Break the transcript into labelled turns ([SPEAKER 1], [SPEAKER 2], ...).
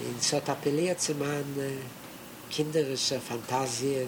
[SPEAKER 1] in es hat appelliert zu meine kinderische Fantasie,